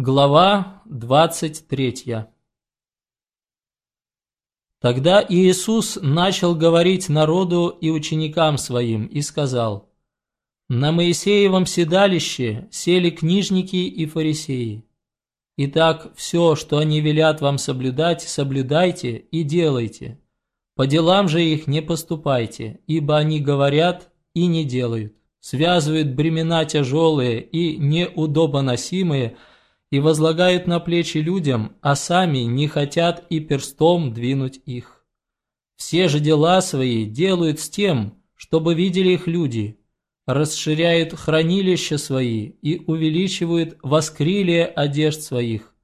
Глава 23 Тогда Иисус начал говорить народу и ученикам своим и сказал, «На Моисеевом седалище сели книжники и фарисеи. Итак, все, что они велят вам соблюдать, соблюдайте и делайте. По делам же их не поступайте, ибо они говорят и не делают, связывают бремена тяжелые и неудобоносимые – и возлагают на плечи людям, а сами не хотят и перстом двинуть их. Все же дела свои делают с тем, чтобы видели их люди, расширяют хранилища свои и увеличивают воскрилие одежд своих.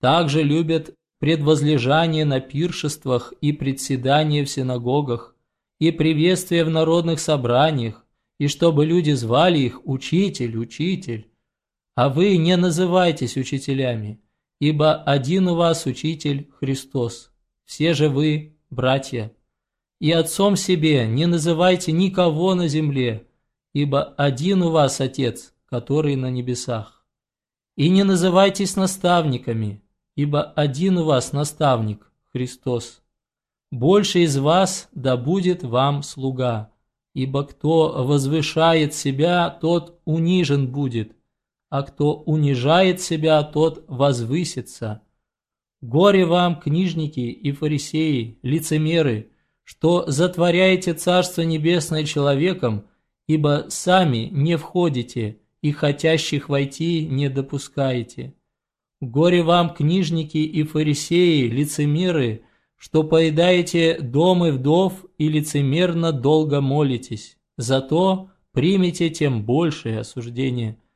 Также любят предвозлежание на пиршествах и председание в синагогах, и приветствие в народных собраниях, и чтобы люди звали их «Учитель, Учитель», а вы не называйтесь учителями, ибо один у вас учитель Христос, все же вы братья. И отцом себе не называйте никого на земле, ибо один у вас Отец, который на небесах. И не называйтесь наставниками, ибо один у вас наставник, Христос. Больше из вас да будет вам слуга, ибо кто возвышает себя, тот унижен будет, а кто унижает себя, тот возвысится. Горе вам, книжники и фарисеи, лицемеры, что затворяете Царство Небесное человеком, ибо сами не входите и хотящих войти не допускаете. Горе вам, книжники и фарисеи, лицемеры, что поедаете домы вдов и лицемерно долго молитесь, зато примите тем большее осуждение –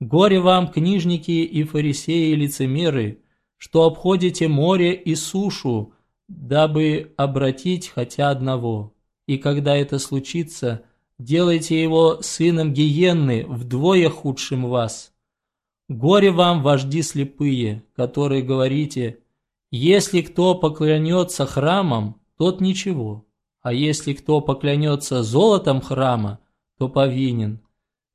Горе вам, книжники и фарисеи лицемеры, что обходите море и сушу, дабы обратить хотя одного. И когда это случится, делайте его сыном гиенны, вдвое худшим вас. Горе вам, вожди слепые, которые говорите, если кто поклянется храмом, тот ничего, а если кто поклянется золотом храма, то повинен.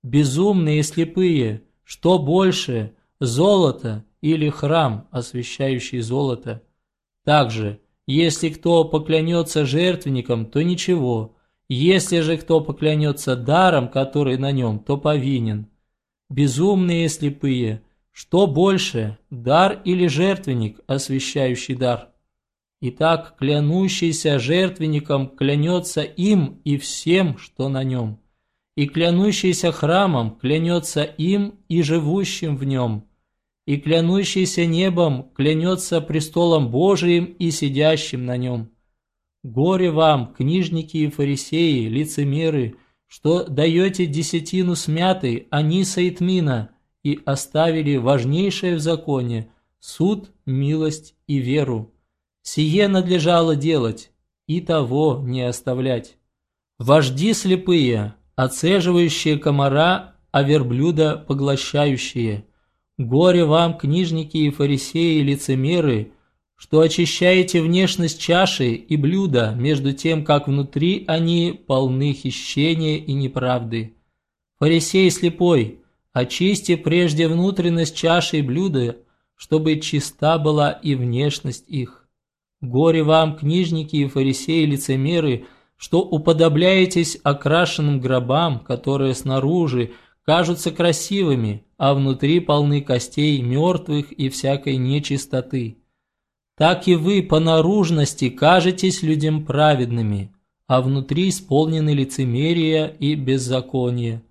Безумные и слепые, что больше, золото или храм, освящающий золото? Также, если кто поклянется жертвенником, то ничего. Если же кто поклянется даром, который на нем, то повинен. Безумные и слепые, что больше, дар или жертвенник, освящающий дар? Итак, клянущийся жертвенником клянется им и всем, что на нем и клянущийся храмом клянется им и живущим в нем, и клянущийся небом клянется престолом Божиим и сидящим на нем. Горе вам, книжники и фарисеи, лицемеры, что даете десятину смятой аниса и тмина и оставили важнейшее в законе – суд, милость и веру. Сие надлежало делать, и того не оставлять. Вожди слепые, оцеживающие комара, а верблюда поглощающие. Горе вам, книжники и фарисеи и лицемеры, что очищаете внешность чаши и блюда, между тем, как внутри они полны хищения и неправды. Фарисей слепой, очисти прежде внутренность чаши и блюда, чтобы чиста была и внешность их. Горе вам, книжники и фарисеи лицемеры, что уподобляетесь окрашенным гробам, которые снаружи кажутся красивыми, а внутри полны костей мертвых и всякой нечистоты. Так и вы по наружности кажетесь людям праведными, а внутри исполнены лицемерия и беззакония.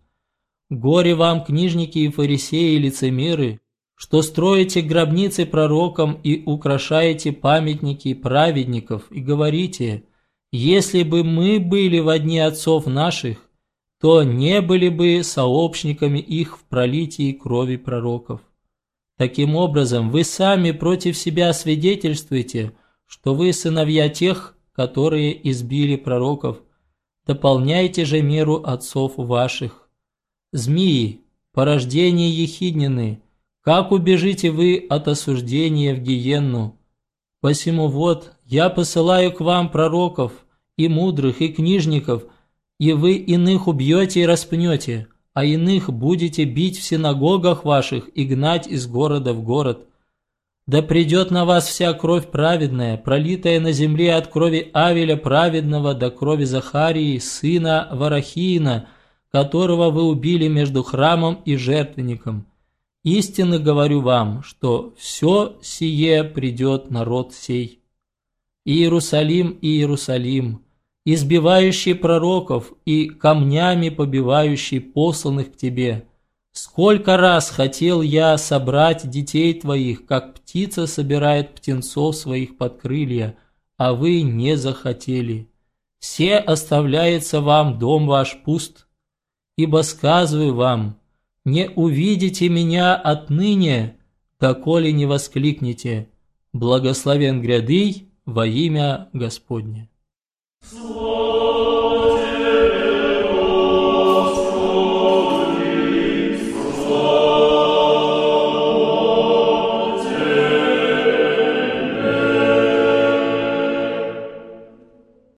Горе вам, книжники и фарисеи и лицемеры, что строите гробницы пророкам и украшаете памятники праведников и говорите – если бы мы были в одни отцов наших, то не были бы сообщниками их в пролитии крови пророков. Таким образом, вы сами против себя свидетельствуете, что вы сыновья тех, которые избили пророков. Дополняйте же меру отцов ваших. Змеи, порождение ехиднины, как убежите вы от осуждения в гиенну? Посему вот, я посылаю к вам пророков, и мудрых, и книжников, и вы иных убьете и распнете, а иных будете бить в синагогах ваших и гнать из города в город. Да придет на вас вся кровь праведная, пролитая на земле от крови Авеля праведного до крови Захарии, сына Варахиина, которого вы убили между храмом и жертвенником. Истинно говорю вам, что все сие придет народ сей. Иерусалим, Иерусалим, избивающий пророков и камнями побивающий посланных к тебе. Сколько раз хотел я собрать детей твоих, как птица собирает птенцов своих под крылья, а вы не захотели. Все оставляется вам дом ваш пуст. Ибо сказываю вам, не увидите меня отныне, доколе не воскликнете, благословен гряды во имя Господне. So